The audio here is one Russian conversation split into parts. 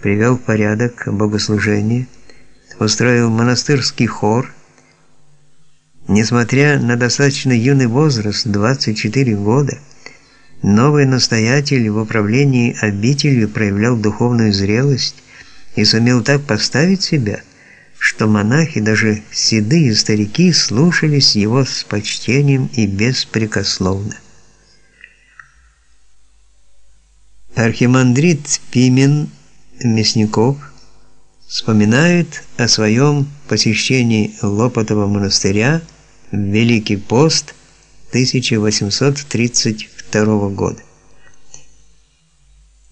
привел в порядок богослужение, устроил монастырский хор. Несмотря на достаточно юный возраст, 24 года, новый настоятель в управлении обителью проявлял духовную зрелость и сумел так поставить себя, что монахи, даже седые старики, слушались его с почтением и беспрекословно. Архимандрит Пимен Мясников вспоминает о своем посещении Лопотова монастыря в Великий пост 1832 года.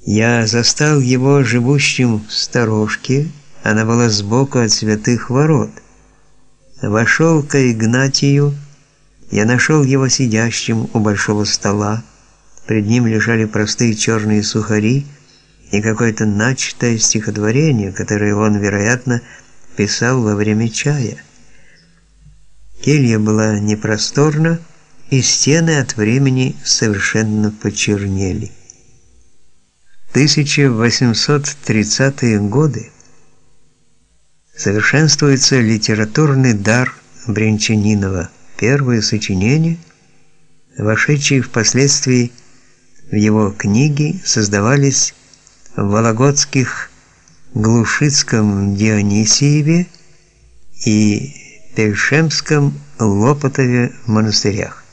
Я застал его живущим в сторожке, она была сбоку от святых ворот. Вошел к Игнатию, я нашел его сидящим у большого стола. Пред ним лежали простые черные сухари и какое-то начатое стихотворение, которое он, вероятно, писал во время чая. Келья была непросторна, и стены от времени совершенно почернели. 1830-е годы совершенствуется литературный дар Брянчанинова, первые сочинения, вошедшие впоследствии в его книги, создавались в Вологодских Глушицком Дионисиеве и Пельшемском Лопотове монастырях.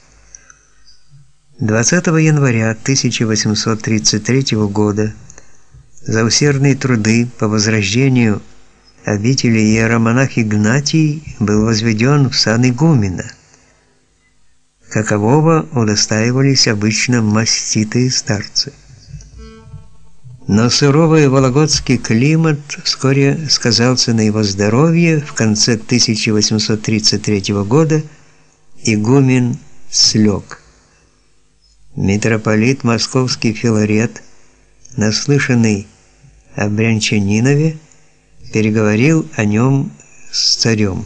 20 января 1833 года за усердные труды по возрождению обители иеромонах Игнатий был возведен в сан игумена. Какового удостаивались обычно маститые старцы. Но суровый вологодский климат вскоре сказался на его здоровье. В конце 1833 года игумен слег. Митрополит Московский Филарет, наслышанный о Брянчанинове, переговорил о нем с царем.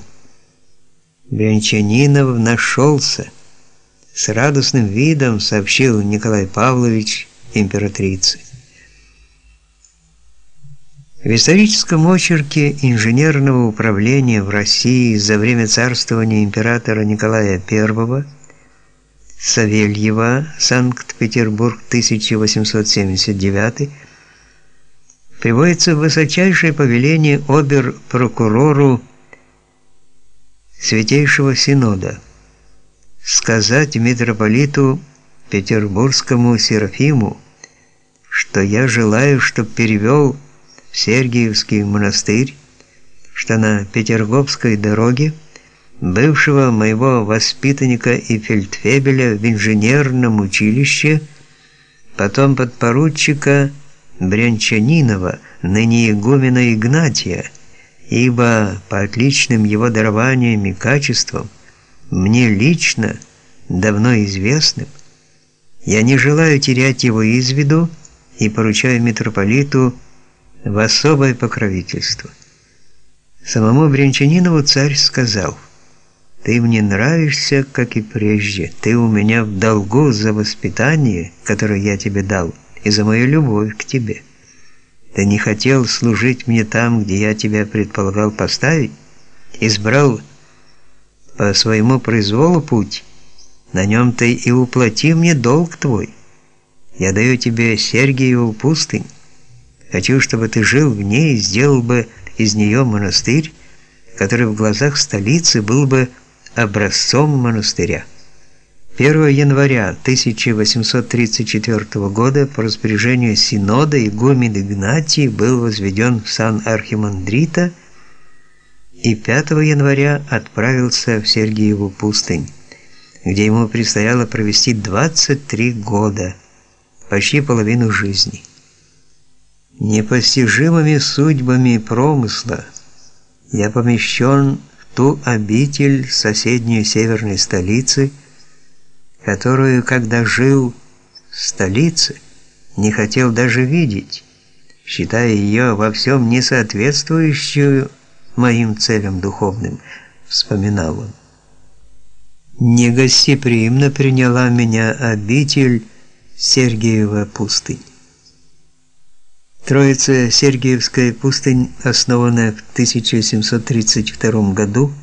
Брянчанинов нашелся, с радостным видом сообщил Николай Павлович императрице. В историческом очерке инженерного управления в России за время царствования императора Николая I Савельева, Санкт-Петербург, 1879, приводится высочайшее повеление обер-прокурору Святейшего Синода сказать митрополиту Петербургскому Серафиму, что я желаю, чтоб перевел Сергиевский монастырь, что на Петерговской дороге бывшего моего воспитанника и фельдфебеля в инженерном училище, потом подпоручика Брянчанинова, ныне игумена Игнатия, ибо по отличным его дарованиям и качествам, мне лично давно известным, я не желаю терять его из виду и поручаю митрополиту в особое покровительство. Самому Брянчанинову царь сказал – ты мне нравишься, как и прежде. Ты у меня в долгу за воспитание, которое я тебе дал, и за мою любовь к тебе. Ты не хотел служить мне там, где я тебя предполагал поставить, избрал по своему произволу путь. На нем ты и уплати мне долг твой. Я даю тебе Сергиеву пустынь. Хочу, чтобы ты жил в ней и сделал бы из нее монастырь, который в глазах столицы был бы образцом монастыря. 1 января 1834 года по распоряжению Синода игумен Игнатий был возведен в сан архимандрита и 5 января отправился в Сергиеву пустынь, где ему предстояло провести 23 года, почти половину жизни. Непостижимыми судьбами промысла я помещен ту обитель соседней северной столицы, которую, когда жил в столице, не хотел даже видеть, считая ее во всем несоответствующую моим целям духовным, вспоминал он. Негостеприимно приняла меня обитель Сергиева пустынь. Троица Сергиевская пустынь, основанная в 1732 году,